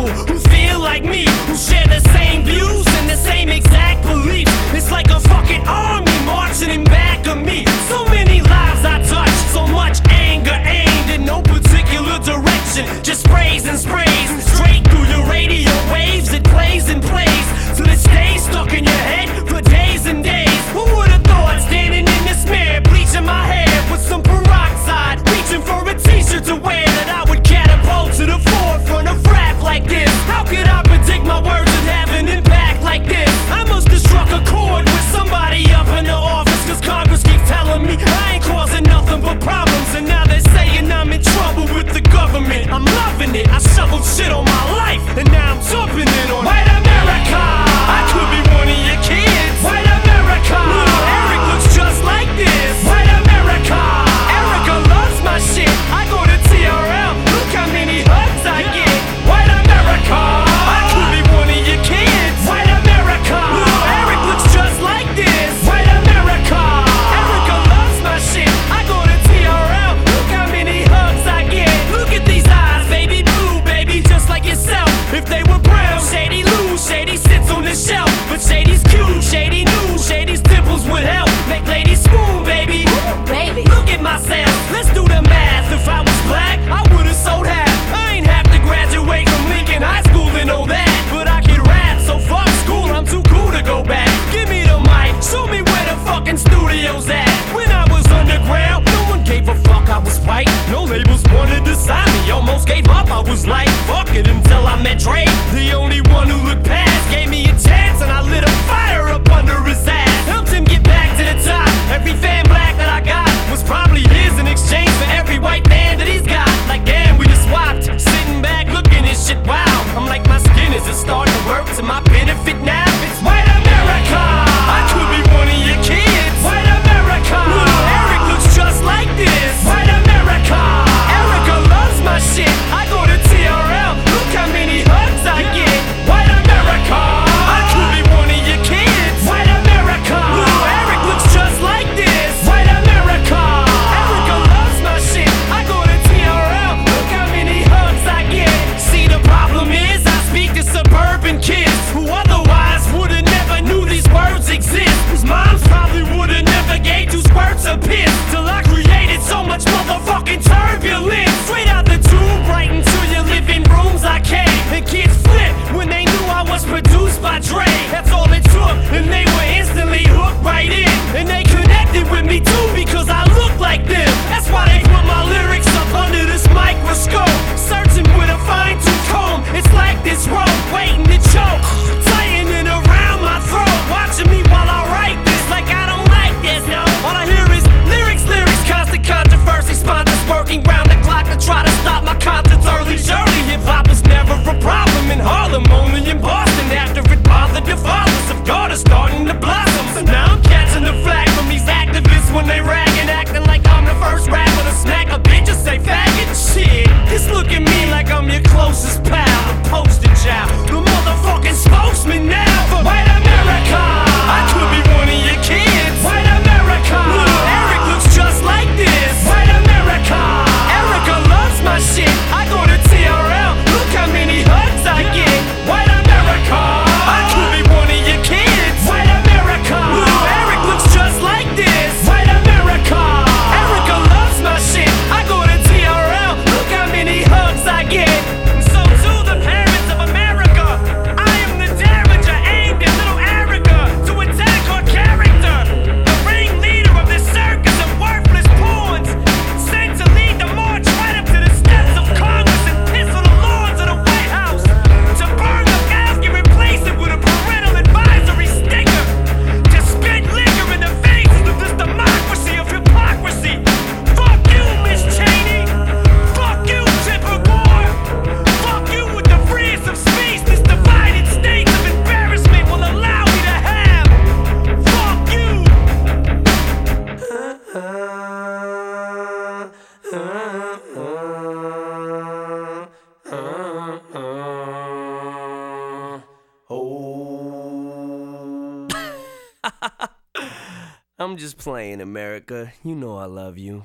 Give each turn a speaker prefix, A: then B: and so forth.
A: people who feel like me, who share the same views and the same exact beliefs. It's like a fucking army. beside me almost gave up. I was like, fuck it until I met Dre. The only one who looked past gave me a chance, and I lit a fire up under his ass. Helped him get back to the top. Every fan black that I got was probably his in exchange for every white man that he's got. Like, damn, we just swapped. Sitting back looking at shit, wow. I'm like, my skin is starting to work to my benefit now. such motherfucking turbulent. started starting to blow. I'm just playing, America. You know I love you.